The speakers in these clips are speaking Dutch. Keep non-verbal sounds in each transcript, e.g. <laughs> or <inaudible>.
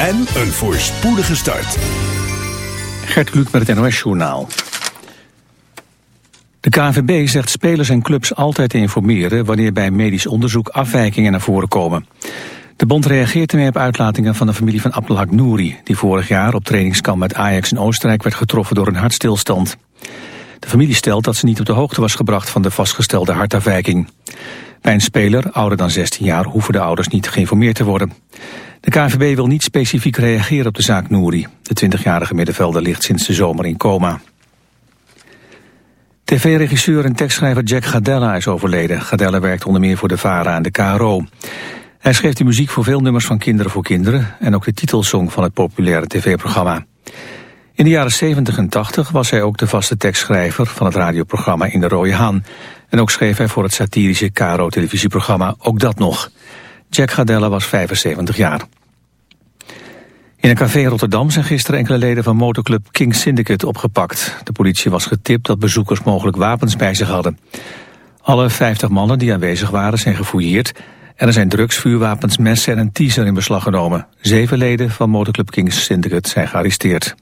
en een voorspoedige start. Gert Kluk met het NOS-journaal. De KNVB zegt spelers en clubs altijd te informeren... wanneer bij medisch onderzoek afwijkingen naar voren komen. De bond reageert ermee op uitlatingen van de familie van Abdelhak Nouri... die vorig jaar op trainingskamp met Ajax in Oostenrijk werd getroffen door een hartstilstand. De familie stelt dat ze niet op de hoogte was gebracht van de vastgestelde hartafwijking. Bij een speler, ouder dan 16 jaar, hoeven de ouders niet geïnformeerd te worden. De KNVB wil niet specifiek reageren op de zaak Nouri. De 20-jarige middenvelder ligt sinds de zomer in coma. TV-regisseur en tekstschrijver Jack Gadella is overleden. Gadella werkt onder meer voor de VARA en de KRO. Hij schreef de muziek voor veel nummers van Kinderen voor Kinderen... en ook de titelsong van het populaire tv-programma. In de jaren 70 en 80 was hij ook de vaste tekstschrijver van het radioprogramma In de Rode Haan. En ook schreef hij voor het satirische KRO-televisieprogramma Ook Dat Nog. Jack Gadella was 75 jaar. In een café in Rotterdam zijn gisteren enkele leden van motorclub King Syndicate opgepakt. De politie was getipt dat bezoekers mogelijk wapens bij zich hadden. Alle 50 mannen die aanwezig waren zijn gefouilleerd... en er zijn drugs, vuurwapens, messen en een teaser in beslag genomen. Zeven leden van motorclub King Syndicate zijn gearresteerd.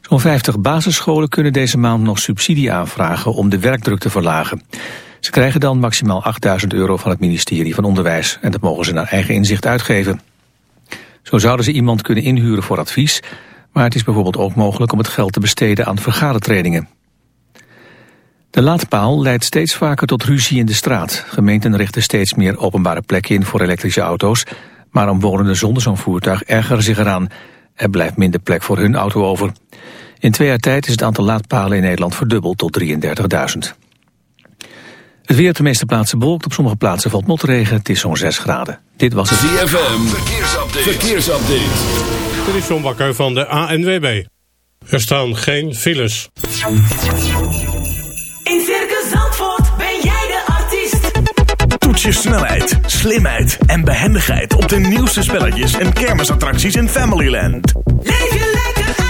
Zo'n 50 basisscholen kunnen deze maand nog subsidie aanvragen om de werkdruk te verlagen. Ze krijgen dan maximaal 8000 euro van het ministerie van Onderwijs en dat mogen ze naar eigen inzicht uitgeven. Zo zouden ze iemand kunnen inhuren voor advies, maar het is bijvoorbeeld ook mogelijk om het geld te besteden aan vergadertrainingen. De laadpaal leidt steeds vaker tot ruzie in de straat. Gemeenten richten steeds meer openbare plekken in voor elektrische auto's, maar omwonenden zonder zo'n voertuig ergeren zich eraan. Er blijft minder plek voor hun auto over. In twee jaar tijd is het aantal laadpalen in Nederland verdubbeld tot 33.000. Het weer op de meeste plaatsen bewolkt. Op sommige plaatsen valt motregen. Het is zo'n 6 graden. Dit was het ZFM. Verkeersupdate. Verkeersupdate. Dit is John Bakker van de ANWB. Er staan geen files. In Circus Zandvoort ben jij de artiest. Toets je snelheid, slimheid en behendigheid op de nieuwste spelletjes en kermisattracties in Familyland. Leef je lekker uit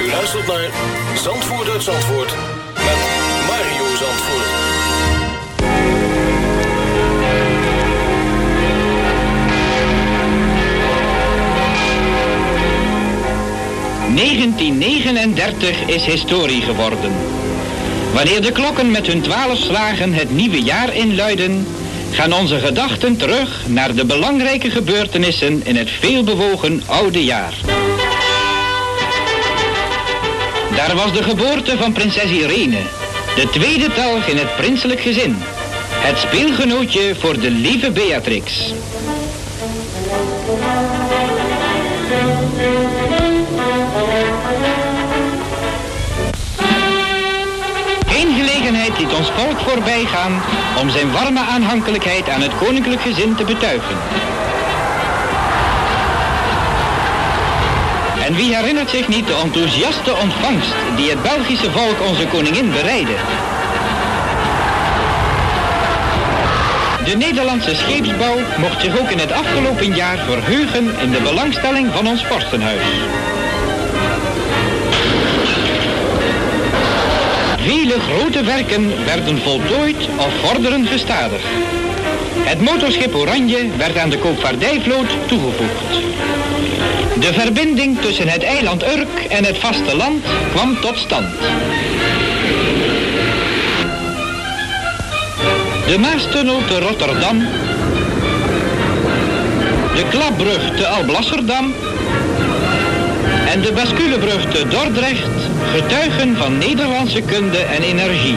U luistert naar Zandvoort uit Zandvoort met Mario Zandvoort. 1939 is historie geworden. Wanneer de klokken met hun twaalf slagen het nieuwe jaar inluiden, gaan onze gedachten terug naar de belangrijke gebeurtenissen in het veelbewogen oude jaar. Daar was de geboorte van prinses Irene, de tweede telg in het prinselijk gezin. Het speelgenootje voor de lieve Beatrix. Geen gelegenheid liet ons volk voorbij gaan om zijn warme aanhankelijkheid aan het koninklijk gezin te betuigen. En wie herinnert zich niet de enthousiaste ontvangst die het Belgische volk onze koningin bereidde? De Nederlandse scheepsbouw mocht zich ook in het afgelopen jaar verheugen in de belangstelling van ons vorstenhuis. Vele grote werken werden voltooid of vorderen gestadig. Het motorschip Oranje werd aan de koopvaardijvloot toegevoegd. De verbinding tussen het eiland Urk en het vasteland kwam tot stand. De Maastunnel te Rotterdam. De Klapbrug te Alblasserdam. En de Basculebrug te Dordrecht getuigen van Nederlandse kunde en energie.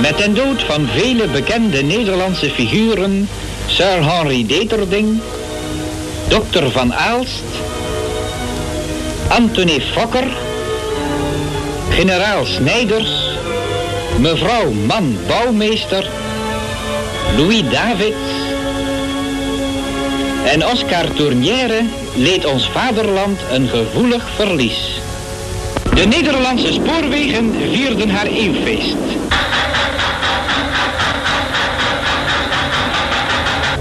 Met den dood van vele bekende Nederlandse figuren, Sir Henry Deterding, Dr. van Aalst, Anthony Fokker, generaal Snijders, mevrouw Man Bouwmeester, Louis Davids en Oscar Tournière leed ons vaderland een gevoelig verlies. De Nederlandse spoorwegen vierden haar eeuwfeest.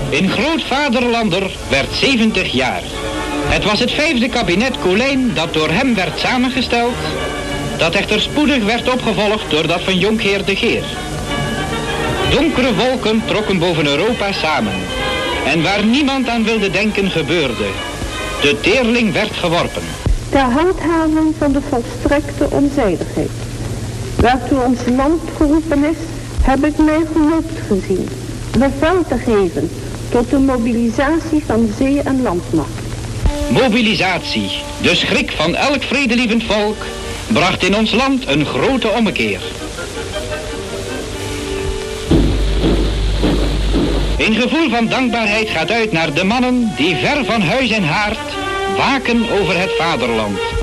In Grootvaderlander werd 70 jaar. Het was het vijfde kabinet Colijn dat door hem werd samengesteld, dat echter spoedig werd opgevolgd door dat van Jonkheer de Geer. Donkere wolken trokken boven Europa samen. En waar niemand aan wilde denken gebeurde. De teerling werd geworpen. ter handhaving van de volstrekte onzijdigheid. Waartoe ons land geroepen is, heb ik mij genoopt gezien. Bevel te geven tot de mobilisatie van zee- en landmacht. Mobilisatie, de schrik van elk vredelievend volk, bracht in ons land een grote ommekeer. Een gevoel van dankbaarheid gaat uit naar de mannen die ver van huis en haard waken over het vaderland.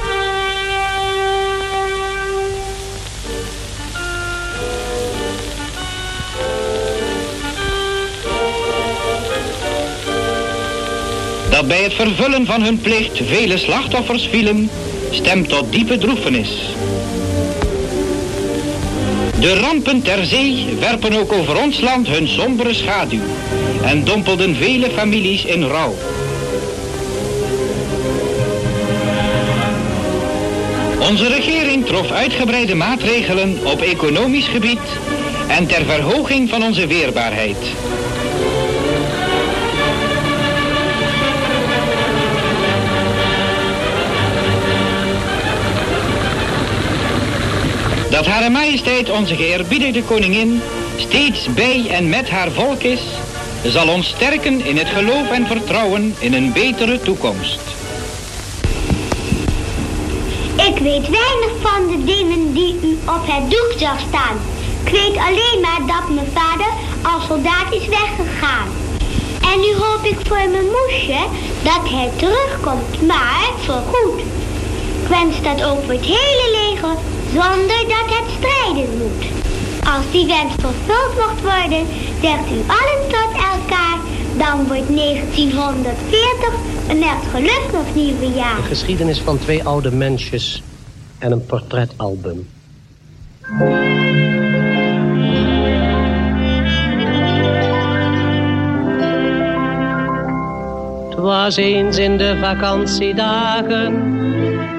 Dat bij het vervullen van hun plicht vele slachtoffers vielen, stemt tot diepe droefenis. De rampen ter zee werpen ook over ons land hun sombere schaduw en dompelden vele families in rouw. Onze regering trof uitgebreide maatregelen op economisch gebied en ter verhoging van onze weerbaarheid. Dat Hare Majesteit onze geëerbiedigde koningin steeds bij en met haar volk is, zal ons sterken in het geloof en vertrouwen in een betere toekomst. Ik weet weinig van de dingen die u op het doek zag staan. Ik weet alleen maar dat mijn vader als soldaat is weggegaan. En nu hoop ik voor mijn moesje dat hij terugkomt, maar voorgoed. Ik wens dat ook voor het hele leger, zonder dat het strijden moet. Als die wens vervuld mocht worden, zegt u allen tot elkaar, dan wordt 1940 een net gelukkig nieuwe jaar. De geschiedenis van twee oude mensjes en een portretalbum. Het was eens in de vakantiedagen,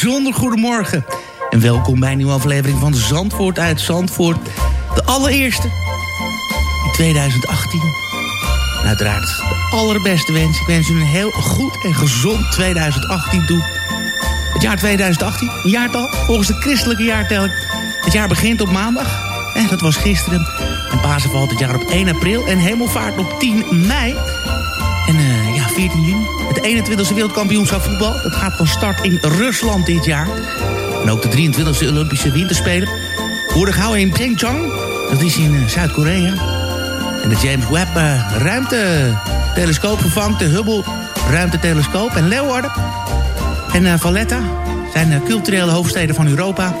Bijzonder goedemorgen. En welkom bij een nieuwe aflevering van Zandvoort uit Zandvoort. De allereerste in 2018. En uiteraard de allerbeste wens. Ik wens u een heel goed en gezond 2018 toe. Het jaar 2018, een jaartal volgens de christelijke jaartelling. Het jaar begint op maandag. En dat was gisteren. En Pasen valt het jaar op 1 april. En hemelvaart op 10 mei. En eh, ja, 14 juni. Het 21e wereldkampioenschap voetbal. Dat gaat van start in Rusland dit jaar. En ook de 23e Olympische Winterspelen. Worden gehouden in Pyeongchang. Dat is in eh, Zuid-Korea. En de James Webb uh, ruimtetelescoop vervangt de Hubble ruimtetelescoop. En Leeuwarden en uh, Valletta zijn culturele hoofdsteden van Europa.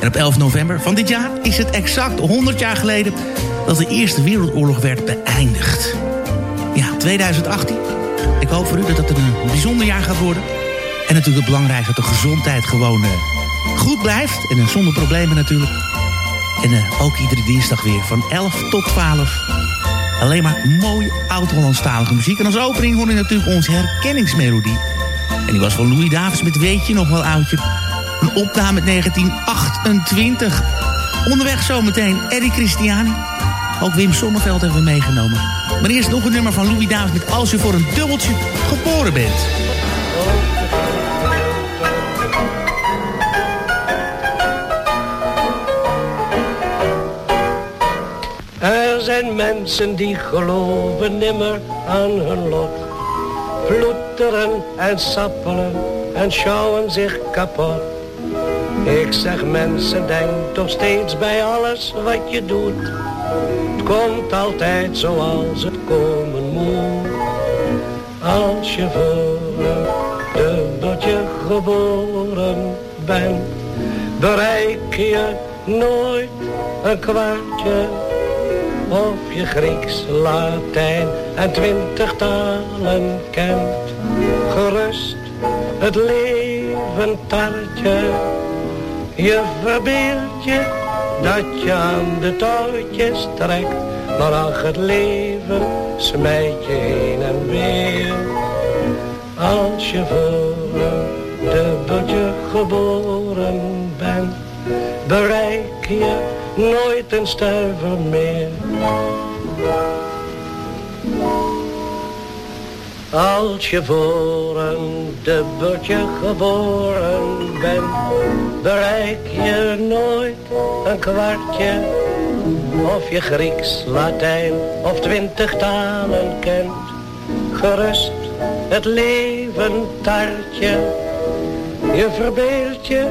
En op 11 november van dit jaar is het exact 100 jaar geleden... dat de Eerste Wereldoorlog werd beëindigd. Ja, 2018. Ik hoop voor u dat het een bijzonder jaar gaat worden. En natuurlijk het belangrijkste dat de gezondheid gewoon uh, goed blijft. En zonder problemen natuurlijk. En uh, ook iedere dinsdag weer van 11 tot 12. Alleen maar mooie oud-Hollandstalige muziek. En als opening hoor je natuurlijk onze herkenningsmelodie. En die was van Louis Davis met Weet je nog wel oudje. Een opname uit 1928. Onderweg zometeen Eddie Christiani. Ook Wim Sonneveld hebben we meegenomen. Maar eerst nog een nummer van Louis Davis met Als je voor een dubbeltje geboren bent. Er zijn mensen die geloven nimmer aan hun lot. Ploeteren en sappelen en schouwen zich kapot. Ik zeg mensen, denk toch steeds bij alles wat je doet. Komt altijd zoals het komen moet. Als je voor een dubbeltje geboren bent, bereik je nooit een kwartje. Of je Grieks, Latijn en twintig talen kent. gerust het leven tartje. Je verbeeld je dat je aan de touwtjes trekt, maar ach het leven smijt je heen en weer. Als je voor een dubbeltje geboren bent, bereik je nooit een stuiver meer. Als je voor een dubbeltje geboren bent, bereik je nooit een kwartje. Of je Grieks, Latijn of twintig talen kent, gerust het leven tartje. Je verbeeld je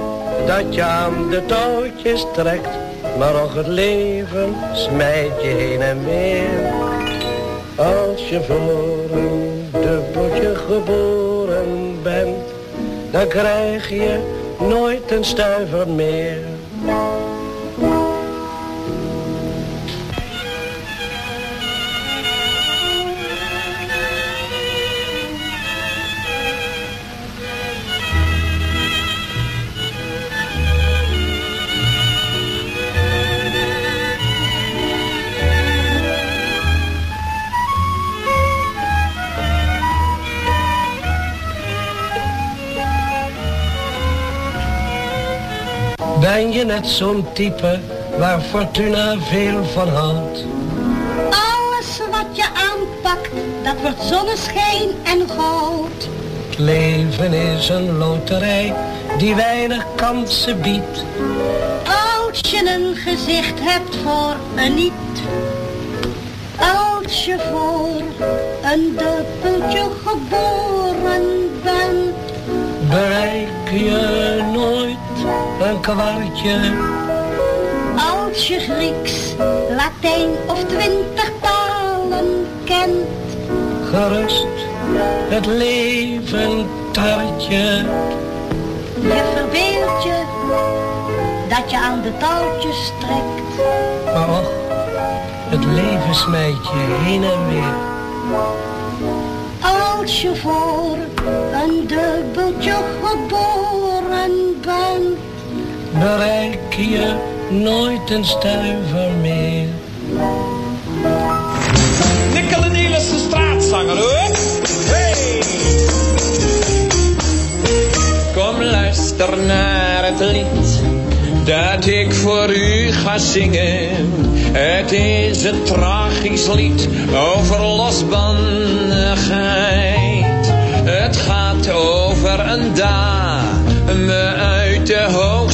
dat je aan de touwtjes trekt, maar ook het leven smijt je heen en weer. Als je voor een dubbeltje geboren bent, dan krijg je nooit een stuiver meer. Ben je net zo'n type waar Fortuna veel van houdt? Alles wat je aanpakt, dat wordt zonneschijn en goud. Het leven is een loterij die weinig kansen biedt. Als je een gezicht hebt voor een niet. Als je voor een dubbeltje geboren kwartje. Als je Grieks, Latijn of twintig talen kent. Gerust het leven tartje. Je verbeeld je dat je aan de touwtjes trekt. Maar och, het leven smijt je heen en weer. Als je voor een dubbeltje geboren bent. Bereik je nooit een stuiver meer. Nikkel en de straatzanger hoor. Hey! Kom luister naar het lied dat ik voor u ga zingen. Het is een tragisch lied over losbandigheid. Het gaat over een dame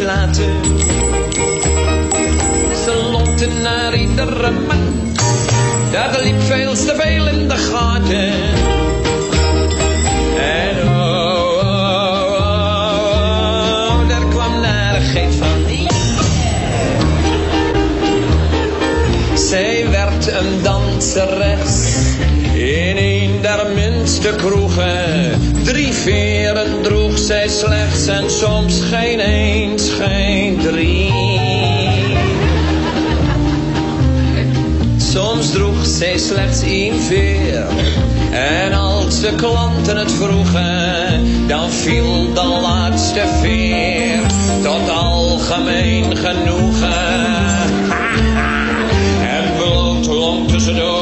laten. Ze lonkte naar iedere man. Dat liep veel te veel in de gaten. En oh, oh, oh, oh, daar kwam narigheid van. Zij werd een danseres in een der minste kroegen. Drie veren droeg zij slechts en soms geen eens, geen drie. Soms droeg zij slechts één veer en als ze klanten het vroegen, dan viel de laatste veer tot algemeen genoegen. <laughs> En bloot long tussendoor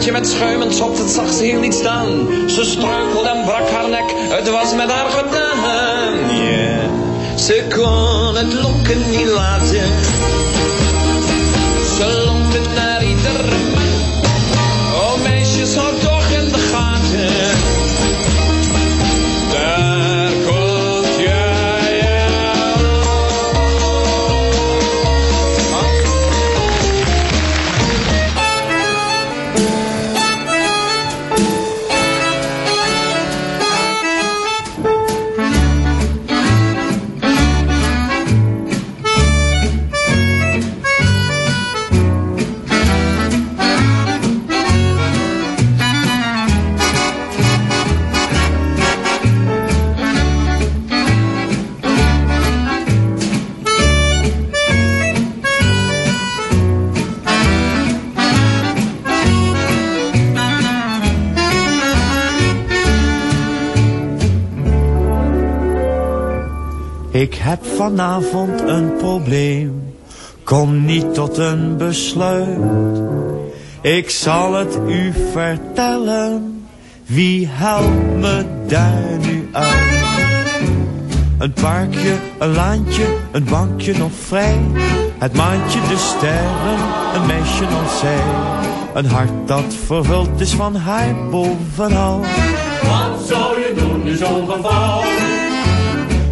Emmertje met schuim en schot, het zag ze heel niet staan. Ze struikelde en brak haar nek, het was met haar gedaan. Ze kon het lonken niet laten. Ze lonkte naar vanavond een probleem, kom niet tot een besluit. Ik zal het u vertellen, wie helpt me daar nu uit? Een parkje, een laantje, een bankje nog vrij. Het maantje, de sterren, een meisje nog zij. Een hart dat vervuld is van haar bovenal. Wat zou je doen in zo'n geval?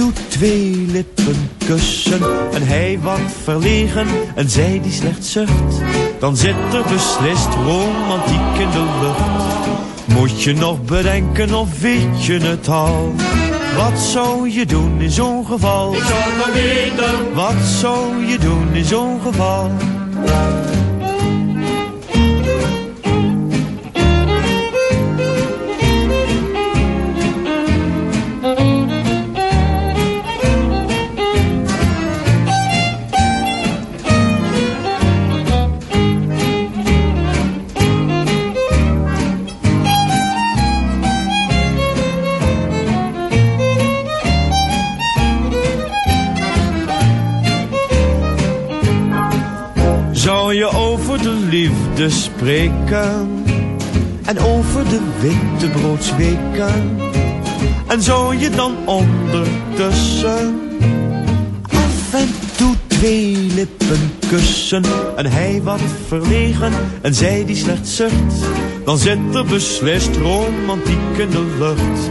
toe twee lippen kussen? En hij wat verlegen en zij die slecht zucht? Dan zit er beslist romantiek in de lucht. Moet je nog bedenken of weet je het al? Wat zou je doen in zo'n geval? Ik zou het weten. Wat zou je doen in zo'n geval? Spreken en over de witte broodsweken? En zou je dan ondertussen twee lippen kussen? En hij wat verlegen en zij die slecht zucht? Dan zit er beslist romantiek in de lucht.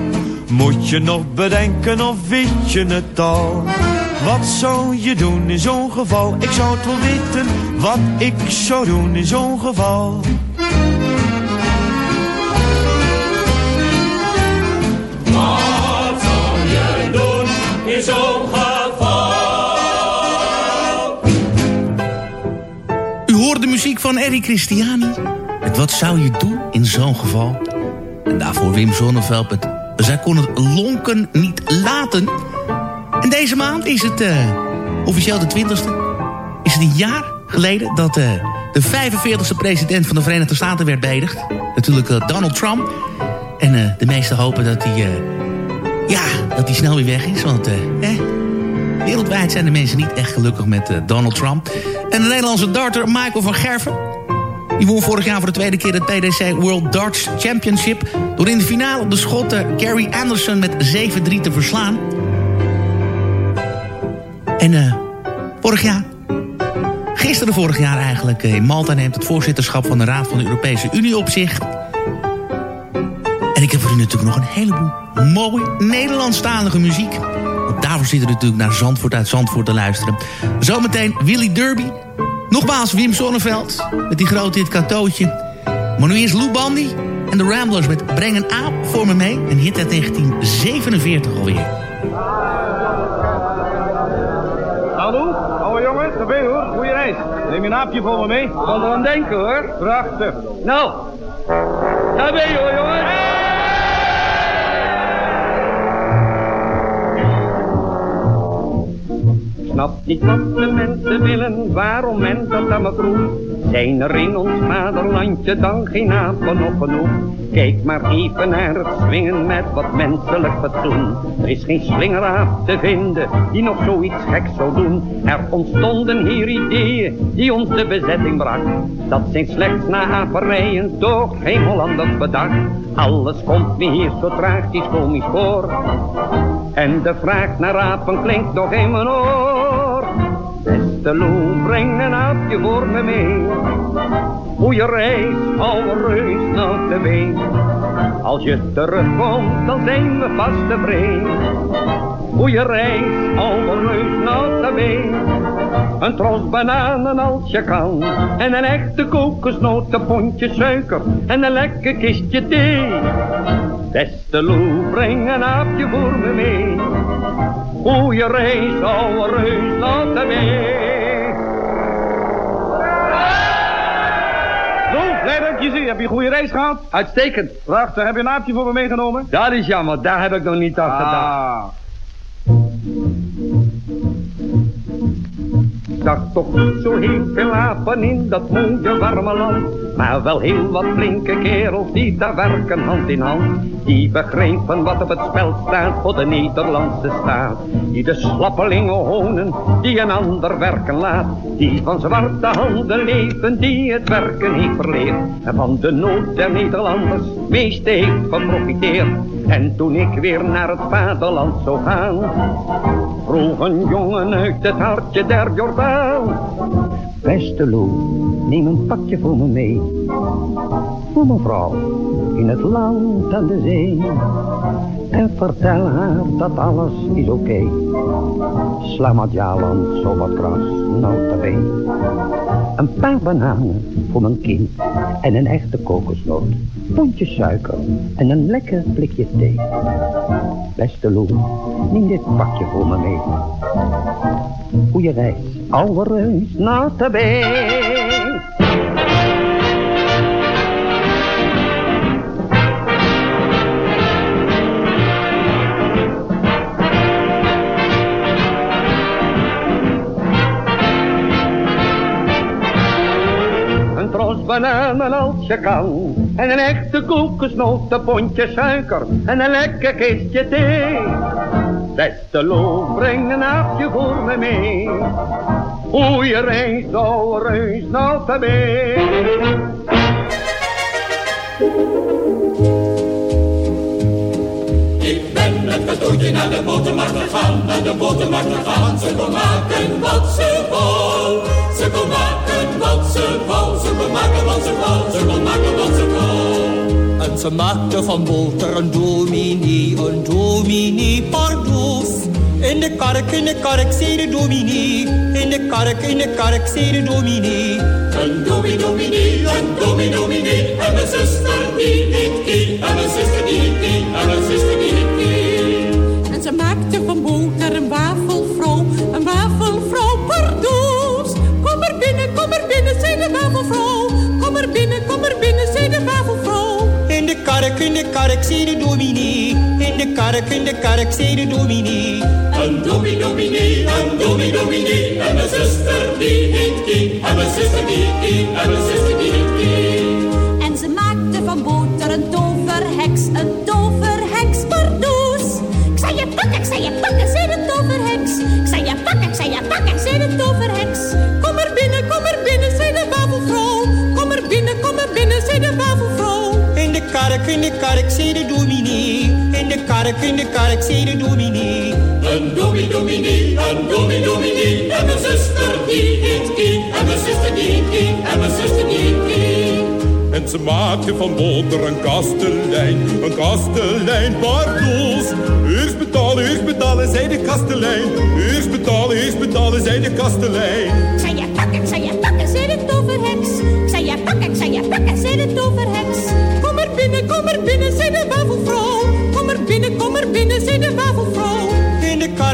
Moet je nog bedenken of weet je het al? Wat zou je doen in zo'n geval? Ik zou het wel weten wat ik zou doen in zo'n geval. Wat zou je doen in zo'n geval? Van Eric Christiani. Met wat zou je doen in zo'n geval? En daarvoor Wim Zonneveld met Zij kon het lonken niet laten. En deze maand is het uh, officieel de 20ste. Is het een jaar geleden dat uh, de 45e president van de Verenigde Staten werd beëdigd. Natuurlijk uh, Donald Trump. En de meesten hopen dat hij, ja, dat hij snel weer weg is. Want eh, wereldwijd zijn de mensen niet echt gelukkig met Donald Trump. En de Nederlandse darter Michael van Gerven die won vorig jaar voor de tweede keer het PDC World Darts Championship... door in de finale de Schotten Gary Anderson met 7-3 te verslaan. En uh, vorig jaar, gisteren vorig jaar eigenlijk... in Malta neemt het voorzitterschap van de Raad van de Europese Unie op zich... En ik heb voor u natuurlijk nog een heleboel mooie Nederlandstalige muziek. Daarvoor zit er natuurlijk naar Zandvoort uit Zandvoort te luisteren. Zometeen Willy Derby, Nogmaals Wim Sonneveld met die grote hit Katootje. Maar nu is Lou Bandy en de Ramblers met Breng een aap voor me mee. Een hit uit 1947 alweer. Hallo, oude jongen, daar ben je hoor. Goeie reis. Neem je een aapje voor me mee? Kan er aan denken hoor. Prachtig. Nou, daar ben je hoor jongen. Snap niet wat de mensen willen, waarom men dat dan maar vroeg. Zijn er in ons vaderlandje dan geen apen nog genoeg? Kijk maar even naar het swingen met wat menselijk fatsoen. Er is geen slingeraap te vinden die nog zoiets geks zou doen. Er ontstonden hier ideeën die ons de bezetting brak. Dat zijn slechts na aperijen toch geen Hollanders bedacht. Alles komt me hier zo tragisch komisch voor. En de vraag naar apen klinkt nog in mijn oor. Beste Lou, breng een aapje voor me mee. Goeie reis, oude reus, naar de been. Als je terugkomt, dan zijn we vast tevreden. Goeie reis, oude reus, naar de been. Een tros bananen als je kan. En een echte kokosnoot, een pondje suiker. En een lekker kistje thee. Beste Lou, breng een aapje voor me mee. Goeie reis, oude reus, laat hem mee. Blij dat ik je zie. Heb je een goede reis gehad? Uitstekend. Prachtig. Heb je een aapje voor me meegenomen? Dat is jammer, daar heb ik nog niet aan gedacht. Ah. Ik zag toch zo heel veel apen in dat mooie warme land. Maar wel heel wat flinke kerels die daar werken hand in hand. Die begrepen wat op het spel staat voor de Nederlandse staat. Die de slappelingen honen, die een ander werken laat. Die van zwarte handen leven, die het werken heeft verleerd. En van de nood der Nederlanders meeste heeft geprofiteerd. En toen ik weer naar het vaderland zou gaan, vroeg een jongen uit het hartje der Jordaan. Beste Lou, neem een pakje voor me mee. Voor mevrouw, in het land aan de zee. En vertel haar dat alles is oké. Okay. Slamatjaland, zo wat gras, notabene. Een paar bananen voor mijn kind. En een echte kokosnoot. Pondje suiker en een lekker blikje thee. Beste Lou, neem dit pakje voor me mee. Goeie reis, oude reus, notabene. bananen je kan. En een echte kokosnoot, een pondje suiker en een lekker kistje thee. Beste loof, breng een aapje voor me mee. Goeie reis, ouwe reus, nou Ik ben met cadeautje naar de botermarkt gegaan, naar de botermarkt gegaan. Ze kon maken wat ze wou, ze kon maken wat ze wou. Kon maken wat ze wou, ze kon maken wat ze. En ze maakte van boter een dominee, een dominee pardoes. In de kark, in de kark, zei de dominee. In de kark, in de kark, zei de dominee. Een dominee, dominee, een dominee, dominee. En mijn zuster die niet die, en mijn zuster die niet die, en mijn zuster die niet die. En ze maakte van boter een wafelvrouw, kom er binnen, zei de wafelvrouw. Kom er binnen, kom er binnen, zei de wafelvrouw. In de kark, in de kark, zei de dominee. In de kark, in de kark, zei de dominee. Een dominee, dominee, een dominee. In de kark, zei de dominee. In de kark, in de kark, zei de dominee. Een dominee, dominee, een dominee, dominee. En mijn zuster die heet Kie. En mijn zuster die heet Kie. En mijn zuster die heet Kie. En ze maakte van boter een kastelein, een kastelein pardoes. Eerst betalen, eerst betalen, zei de kastelein. Eerst betalen, eerst betalen, zei de kastelein.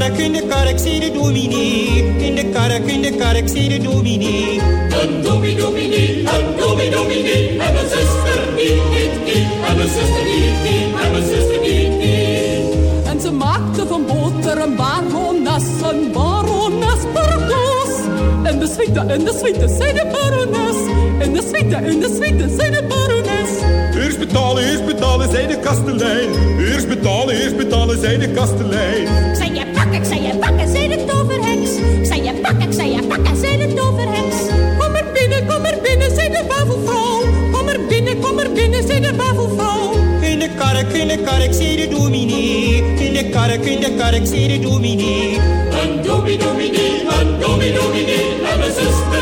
Kark, in de kark, zei de dominee. In de kark, in de kark, zei de dominee. Een dominee, dominee, een dominee, dominee. En mijn zuster die heet Kie. En mijn zuster die heet Kie. En mijn zuster die heet Kie. En ze maakte van boter een barones, een barones pardoes. En de suite, en de suite, zei de barones. En de suite, en de suite, zei de barones. Eerst betalen, eerst betalen, zei de kastelein. Eerst betalen, eerst betalen, zei de kastelein. Zei je ik zei je pakken, zei de toverheks. Ik zei je pakken, ik zei je pakken, zei de toverheks. Kom er binnen, kom er binnen, zei de wafelvrouw. Kom er binnen, kom er binnen, zei de wafelvrouw. In de kark, in de kark, zei de dominee. In de kark, in de kark, zei de dominee. Een dominee, dominee, een dominee, dominee. En mijn zuster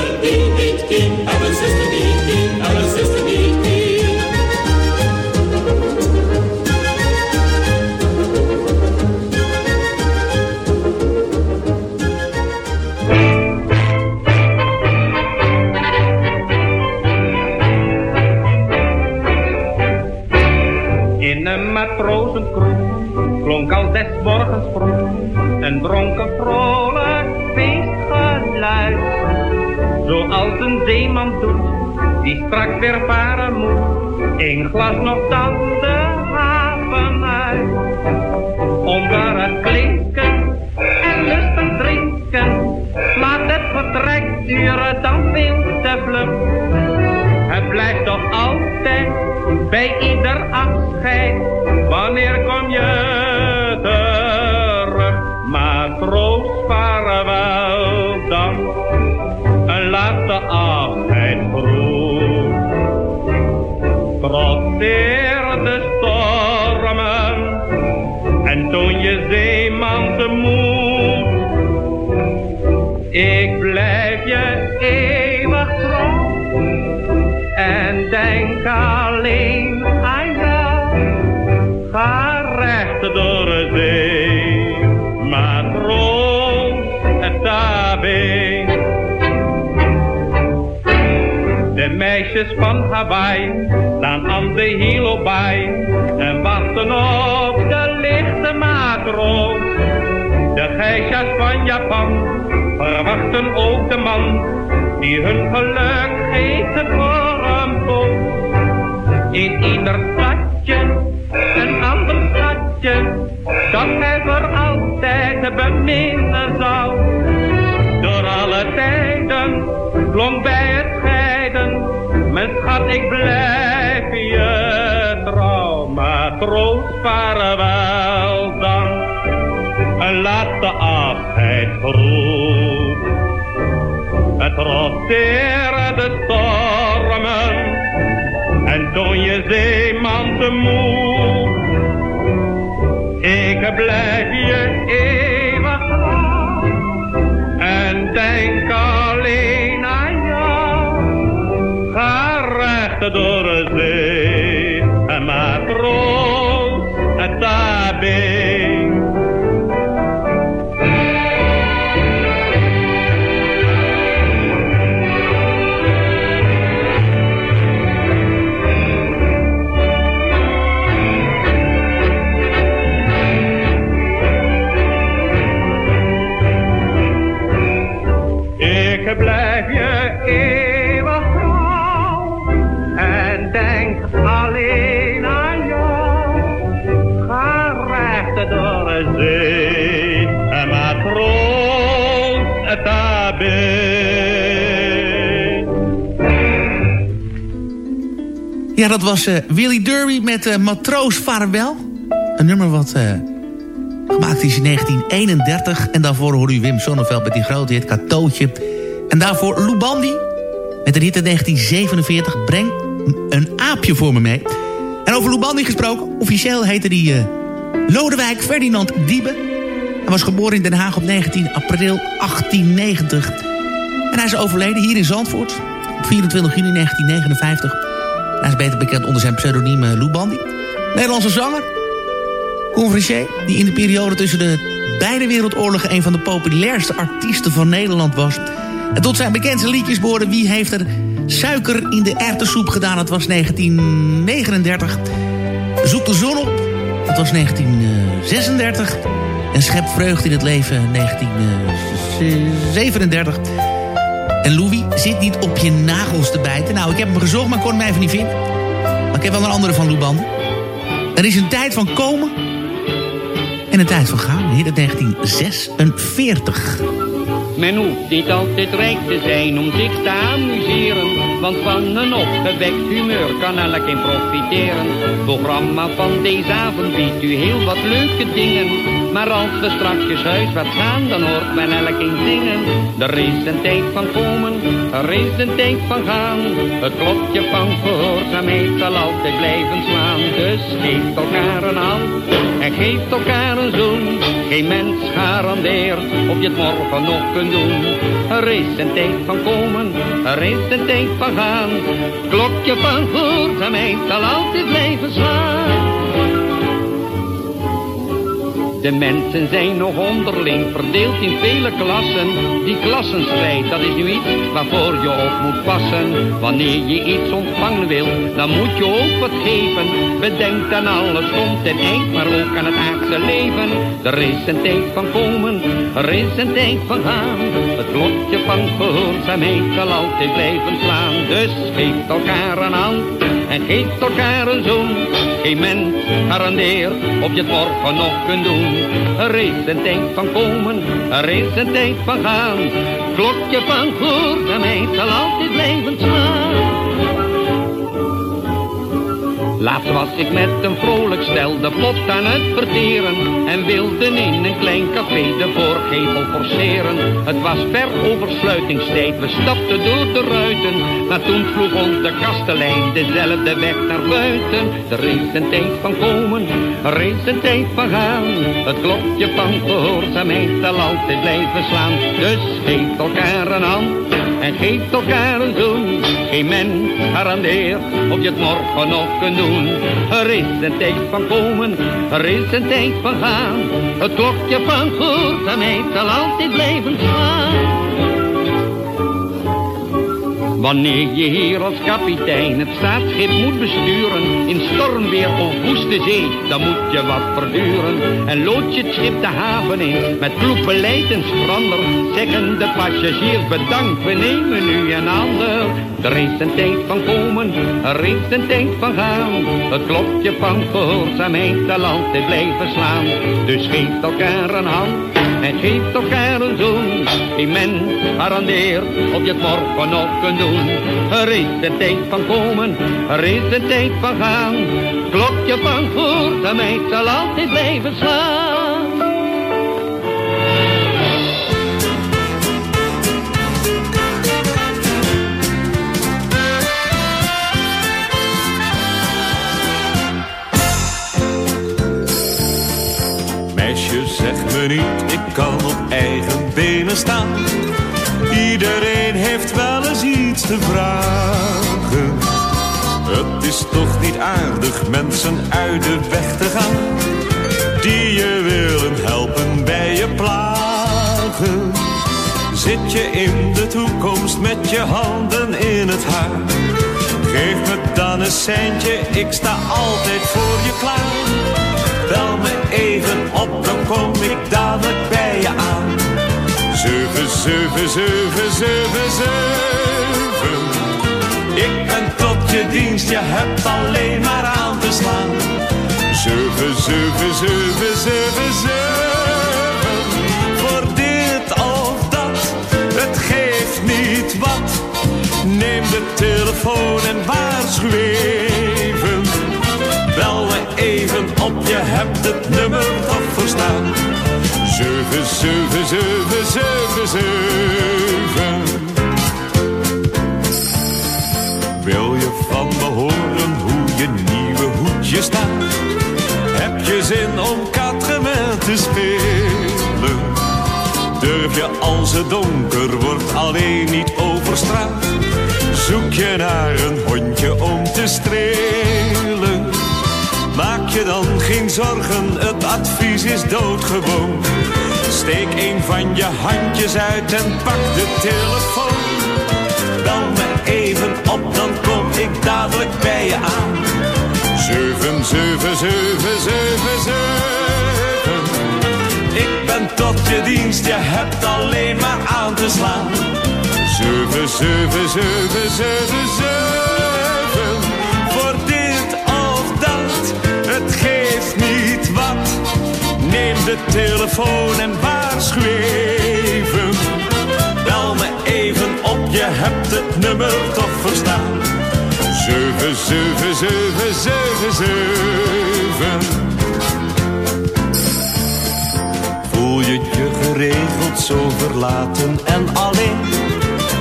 een glas nog dan van Hawaii staan aan de hilo bij en wachten op de lichte matroos. De geisha's van Japan verwachten ook de man die hun geluk geeft voor een poos. In ieder stadje een ander stadje, dat hij voor altijd beminnen zou. Ik blijf je trouw. Matroos, vaarwel dan, een laatste afscheid vroeg. Het trotseer de stormen en toon je zeeman te moe. Ik blijf Ja, dat was uh, Willy Derby met uh, Matroos Vaarwel. Een nummer wat uh, gemaakt is in 1931. En daarvoor hoorde u Wim Sonneveld met die grote hit Katootje. En daarvoor Lou Bandy met een hit in 1947. Breng een aapje voor me mee. En over Lou Bandy gesproken. Officieel heette die Lodewijk Ferdinand Diebe. Hij was geboren in Den Haag op 19 april 1890. En hij is overleden hier in Zandvoort op 24 juni 1959... Hij is beter bekend onder zijn pseudoniem Lou Bandy. Nederlandse zanger. Conferencier, die in de periode tussen de beide wereldoorlogen... een van de populairste artiesten van Nederland was. En tot zijn bekendste liedjes behoorden... Wie heeft er suiker in de erwtensoep gedaan? Dat was 1939. Zoek de zon op. Dat was 1936. En schep vreugde in het leven 1937. En Louis zit niet op je nagels te bijten. Nou, ik heb hem gezocht, maar kon hem even niet vinden. Maar ik heb wel een andere van Lou Er is een tijd van komen en een tijd van gaan. Hier in 1946. Men hoeft niet altijd rijk te zijn om zich te amuseren. Want van een opgewekt humeur kan elk in profiteren. Het programma van deze avond biedt u heel wat leuke dingen. Maar als we straks huiswaarts gaan, dan hoort men elk in zingen. Er is een tijd van komen, er is een tijd van gaan. Het klokje van gehoorzaamheid zal altijd blijven slaan. Dus geef elkaar een hand en geef elkaar een zoen. Geen mens garandeert of je het morgen nog kunt doen. Er is een tijd van komen, er is een tijd van gaan. Klokje van gehoorzaamheid zal altijd blijven slaan. De mensen zijn nog onderling verdeeld in vele klassen. Die klassenstrijd, dat is nu iets waarvoor je op moet passen. Wanneer je iets ontvangen wil, dan moet je ook wat geven. Bedenk aan alles komt een eind, maar ook aan het aardse leven. Er is een tijd van komen, er is een tijd van gaan. Het klokje van gehoorzaamheid zal altijd blijven slaan. Dus geef elkaar een hand en geef elkaar een zoen. Geen mens garandeert of je het morgen nog kunt doen. Er is een tijd van komen, er is een tijd van gaan. Klokje van gehoorzaamheid zal altijd blijven slaan. Laatst was ik met een vrolijk stel de plot aan het verteren En wilde in een klein café de voorgevel forceren. Het was ver over sluitingstijd, we stapten door de ruiten Maar toen vroeg ons de kastelein dezelfde weg naar buiten. Er is een tijd van komen, er is een tijd van gaan Het klokje van gehoorzaamheid zal altijd blijven slaan. Dus geef elkaar een hand en geef elkaar een zoen Geen mens garandeert of je het morgen nog kunt doen er is een tijd van komen, er is een tijd van gaan. Het klokje van gehoorzaamheid zal altijd blijven slaan. Wanneer je hier als kapitein het staatsschip moet besturen, in stormweer of woeste zee, dan moet je wat verduren. En lood je het schip de haven in, met kloek beleid en strander, zeggen de passagiers bedankt, we nemen nu een ander. Er is een tijd van komen, er is een tijd van gaan, het klokje van gehoorzaamheid zal altijd blijven slaan. Dus geef elkaar een hand en geef elkaar een zoen. Die men garandeert of je het morgen nog kunt doen. Er is een tijd van komen, er is een tijd van gaan. Klokje van gehoorzaamheid zal altijd blijven slaan. Vragen. Het is toch niet aardig mensen uit de weg te gaan. Die je willen helpen bij je plagen. Zit je in de toekomst met je handen in het haar. Geef me dan een centje, ik sta altijd voor je klaar. Bel me even op, dan kom ik dadelijk bij je aan. Zeven, zeven, zeven, zeven, zeven. Ik ben tot je dienst, je hebt alleen maar aan te slaan. Zeven, zeven, zeven, zeven, zeven. Voor dit of dat, het geeft niet wat. Neem de telefoon en waarschuw even. Bel me even op, je hebt het nummer toch verstaan. 77777. Wil je van me horen hoe je nieuwe hoedje staat? Heb je zin om katrement te spelen? Durf je als het donker wordt alleen niet over straat? Zoek je naar een hondje om te strelen? Je dan geen zorgen, het advies is doodgewoon. Steek een van je handjes uit en pak de telefoon. Bel me even op, dan kom ik dadelijk bij je aan. 77777 Ik ben tot je dienst, je hebt alleen maar aan te slaan. 77777 telefoon en waarschuw even. Bel me even op, je hebt het nummer toch verstaan. 77777 Voel je je geregeld zo verlaten en alleen?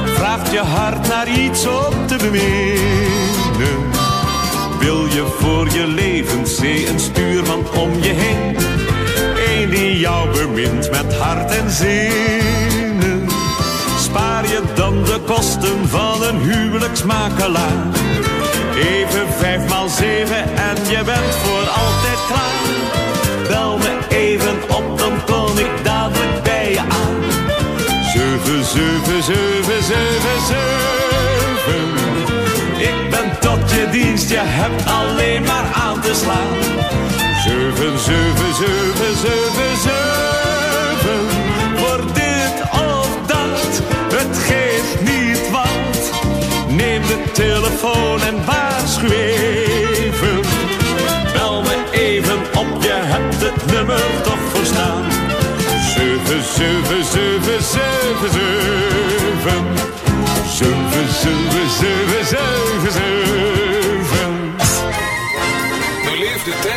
Vraagt je hart naar iets op te beminnen? Wil je voor je levenszee een stuurman om je heen? Die jou bemint met hart en zinnen. Spaar je dan de kosten van een huwelijksmakelaar? Even vijf maal zeven en je bent voor altijd klaar. Bel me even op, dan kom ik dadelijk bij je aan. 77777 Ik ben tot je dienst, je hebt alleen maar aan te slaan. 77777 Voor dit of dat, het geeft niet wat. Neem de telefoon en waarschuw even. Bel me even op, je hebt het nummer toch verstaan. 77777 77777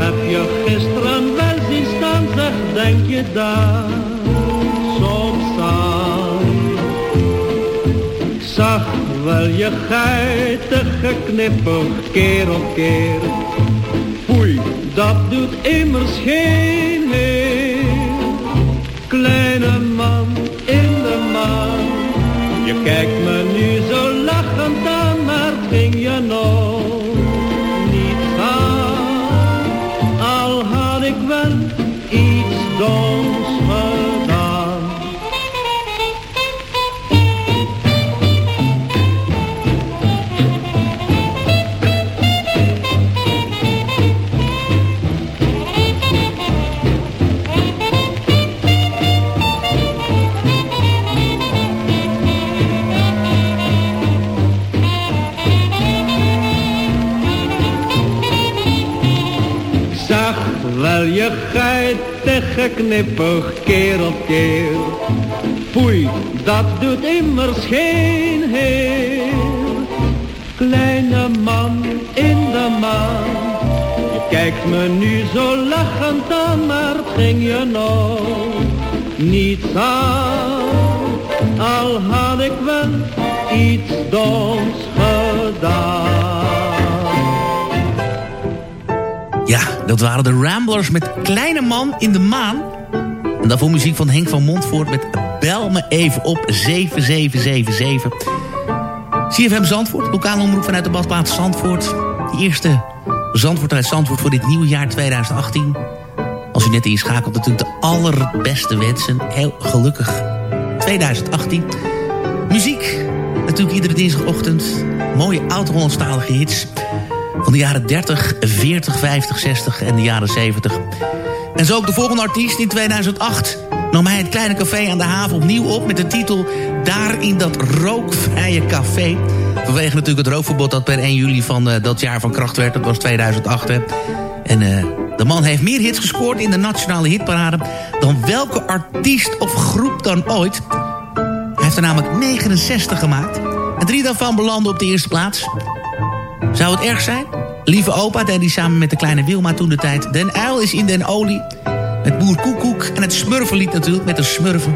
Heb je gisteren wel zien staan, zeg denk je daar soms aan? Zag wel je geitige knippen keer op keer. Oei, dat doet immers geen heer. Kleine man in de maan, je kijkt geitige knippig keer op keer. Foei, dat doet immers geen heer. Kleine man in de maan, je kijkt me nu zo lachend aan, maar ging je nog niet aan. Al had ik wel iets doms gedaan. Dat waren de Ramblers met Kleine Man in de Maan. En daarvoor muziek van Henk van Montvoort met Bel me even op 7777. CFM Zandvoort, lokale omroep vanuit de badplaats Zandvoort. De eerste Zandvoort uit Zandvoort voor dit nieuwe jaar 2018. Als u net inschakelt, natuurlijk de allerbeste wensen. Heel gelukkig 2018. Muziek, natuurlijk iedere dinsdagochtend. Mooie oud-Hollandstalige hits van de jaren 30, 40, 50, 60 en de jaren 70. En zo ook de volgende artiest in 2008 nam hij het kleine café aan de haven opnieuw op... met de titel Daar in dat rookvrije café. Vanwege natuurlijk het rookverbod dat per 1 juli van uh, dat jaar van kracht werd. Dat was 2008, hè. En uh, de man heeft meer hits gescoord in de nationale hitparade... dan welke artiest of groep dan ooit. Hij heeft er namelijk 69 gemaakt. En drie daarvan belanden op de eerste plaats. Zou het erg zijn? Lieve opa deed hij samen met de kleine Wilma toen de tijd. Den uil is in den olie. Met boer Koekoek en het Smurfenlied natuurlijk met de Smurfen.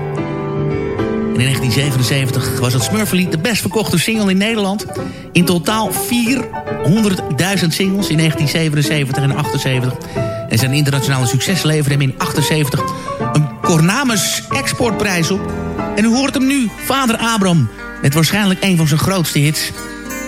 En in 1977 was het Smurfenlied de best verkochte single in Nederland. In totaal 400.000 singles in 1977 en 78. En zijn internationale succes leverde hem in 78 een Cornamus exportprijs op. En u hoort hem nu, vader Abram, met waarschijnlijk een van zijn grootste hits...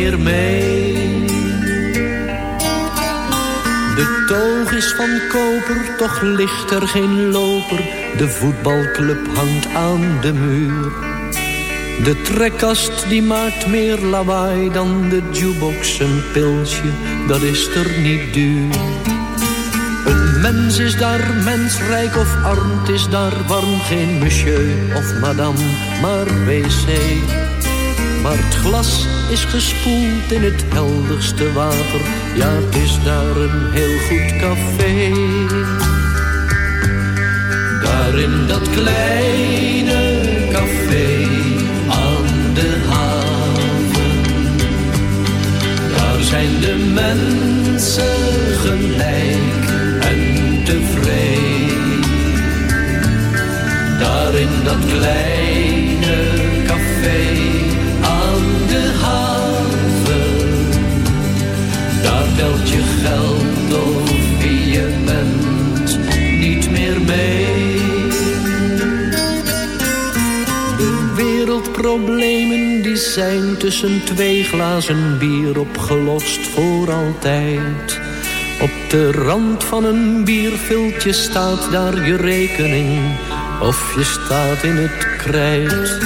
mee. De toog is van koper, toch ligt er geen loper. De voetbalclub hangt aan de muur. De trekkast die maakt meer lawaai dan de jukebox. Een pilsje, dat is er niet duur. Een mens is daar mensrijk of arm, is daar warm. Geen monsieur of madame, maar wc. Maar het glas is gespoeld in het helderste water. Ja, het is daar een heel goed café. Daar in dat kleine café aan de haven. Daar zijn de mensen gelijk en tevreden. Daar dat kleine problemen die zijn tussen twee glazen bier opgelost voor altijd. Op de rand van een bierviltje staat daar je rekening of je staat in het krijt.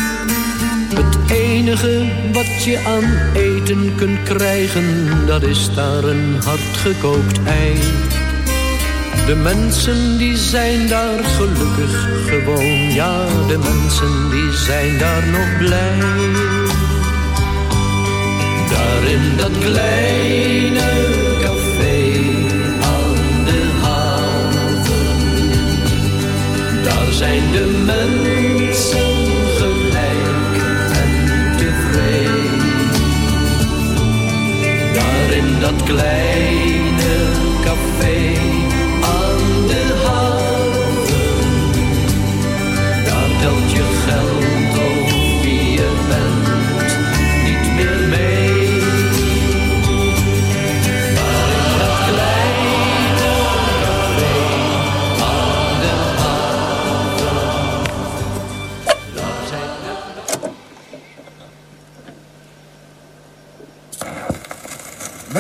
Het enige wat je aan eten kunt krijgen, dat is daar een hardgekookt ei. De mensen die zijn daar gelukkig gewoon, ja, de mensen die zijn daar nog blij. Daar in dat kleine café aan de haven, daar zijn de mensen gelijk en tevreden. Daar in dat kleine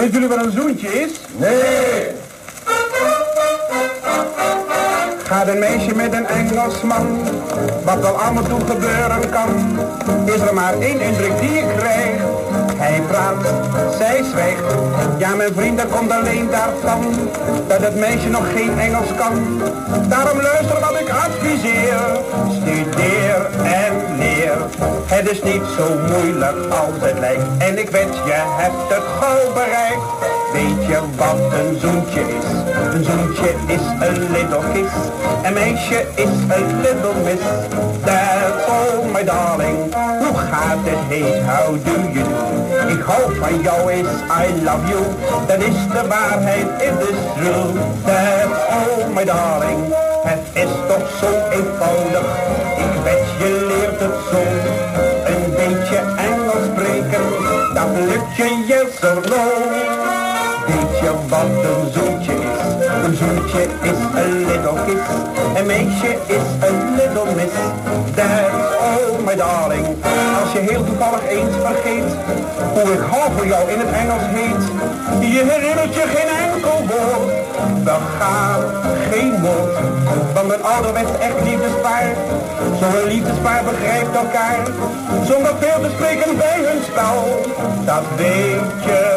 Weet jullie wat een zoentje is? Nee. Gaat een meisje met een Engelsman, wat wel allemaal toe gebeuren kan, is er maar één indruk die ik krijg. Hij praat, zij zwijgt. Ja, mijn vriend, dat komt alleen daarvan dat het meisje nog geen Engels kan. Daarom luister wat ik adviseer. Studeer en leer. Het is niet zo moeilijk als het lijkt. En ik weet, je hebt het gauw bereikt. Weet je wat een zoentje is? Een zoentje is een little kiss. Een meisje is een little miss. That's all my darling. Hoe gaat het heet? How do you do? Ik hou van jou is I love you. Dat is de waarheid, it is true. That's all my darling. Het is toch zo eenvoudig. Ik weet je zo. Een beetje Engels spreken. Dat lukt je yes or no. Weet je wat een zoentje is? Een zoentje is een little kiss. Een meisje is een little miss. That's all my darling. Je heel toevallig eens vergeet hoe ik hou voor jou in het Engels heet. Je herinnert je geen enkel woord. We gaan geen moord. Want een ouderwets echt liefdespaar. Zo'n liefdespaar begrijpt elkaar. Zonder veel te spreken bij hun spel. Dat weet je.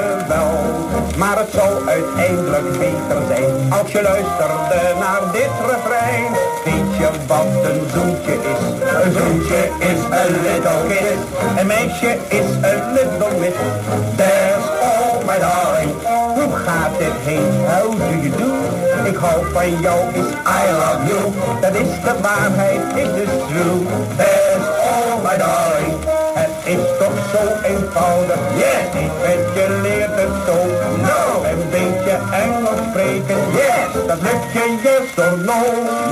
Maar het zou uiteindelijk beter zijn als je luisterde naar dit refrein. Weet je wat een zoentje is? Een zoentje is een little kiss. Een meisje is een little miss. There's all my darling. Hoe gaat dit heen? How do you do? Ik hou van jou is I love you. Dat is de waarheid, is true. There's all my darling. Is toch zo eenvoudig. Yes, ik weet je leert het zo. No, een beetje Engels spreken. Yes, dat lukt je yes or no.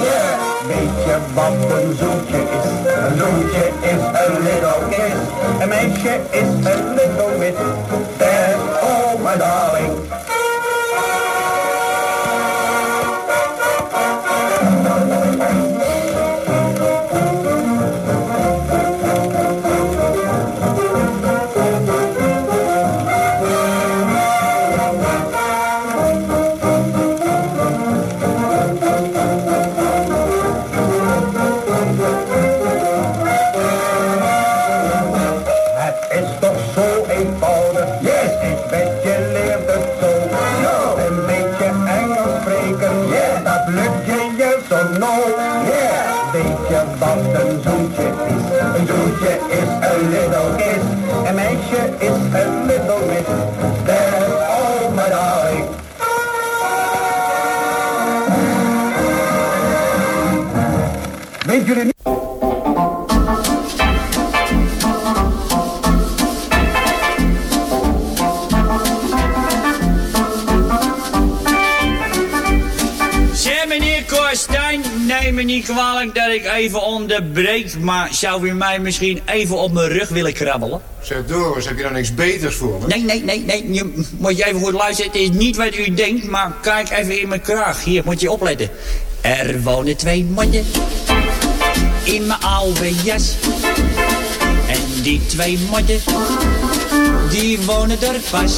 Yes, weet je wat een zoetje is? Een zoetje is een little kiss. Een meisje is een little miss. That's all my darling. Even onderbreek, maar zou u mij misschien even op mijn rug willen krabbelen? Zeg Doris, heb je dan niks beters voor me? Nee, nee, nee, nee, je moet je even goed luisteren. Het is niet wat u denkt, maar kijk even in mijn kraag. Hier, moet je opletten. Er wonen twee mannen in mijn oude jas. En die twee modden, die wonen er pas.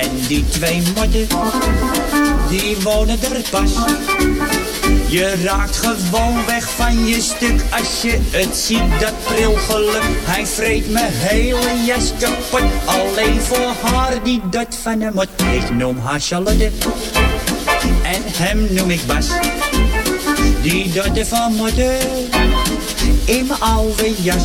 En die twee motten, die wonen er pas. Je raakt gewoon weg van je stuk als je het ziet, dat prilgeluk. Hij vreet mijn hele jas kapot, alleen voor haar die dat van de mot. Ik noem haar Charlotte en hem noem ik Bas. Die dotte van motten in mijn oude jas.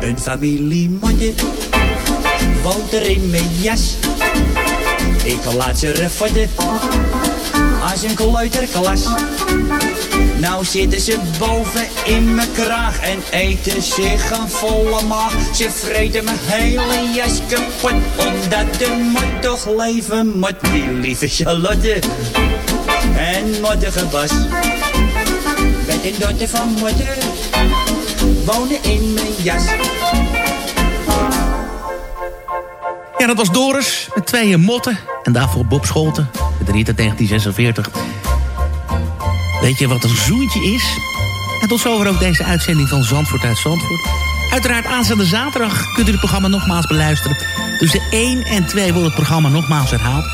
Een familie motten woont er in mijn jas. Ik laat ze refotten als een kleuterklas. Nou zitten ze boven in mijn kraag en eten zich een volle maag. Ze vreten mijn hele jas kapot, omdat de mot toch leven moet. Die lieve Charlotte en mottige Bas. Met een dotter van motter wonen in mijn jas. Ja, dat was Doris met twee motten. En daarvoor Bob Scholten, met de rit uit 1946. Weet je wat een zoentje is? En tot zover ook deze uitzending van Zandvoort uit Zandvoort. Uiteraard aanstaande zaterdag kunt u het programma nogmaals beluisteren. Tussen 1 en 2 wordt het programma nogmaals herhaald.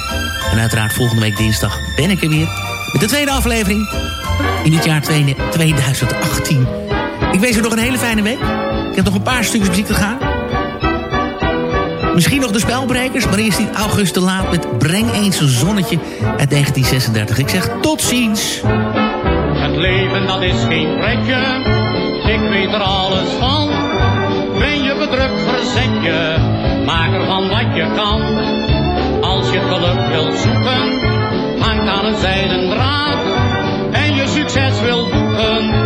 En uiteraard volgende week dinsdag ben ik er weer. Met de tweede aflevering in het jaar 2018. Ik wens u nog een hele fijne week. Ik heb nog een paar stukjes muziek te gaan. Misschien nog de spelbrekers, maar eerst niet August de Laat met Breng eens een zonnetje uit 1936. Ik zeg tot ziens. Het leven dat is geen pretje, ik weet er alles van. Ben je bedrukt, verzet je, maak ervan wat je kan. Als je geluk wilt zoeken, hangt aan een zijden draad. En je succes wilt boeken,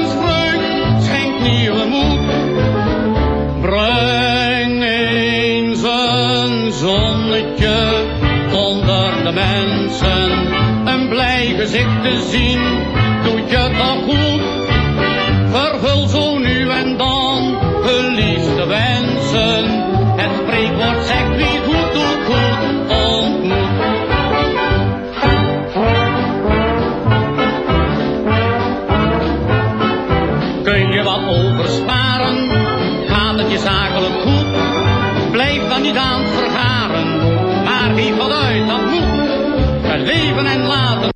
mensen. Een blij gezicht te zien, doet je toch goed. Vervul zo nu en dan hun liefste wensen. Het spreekwoord leven en laten.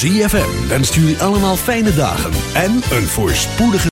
ZFM wenst jullie allemaal fijne dagen en een voorspoedige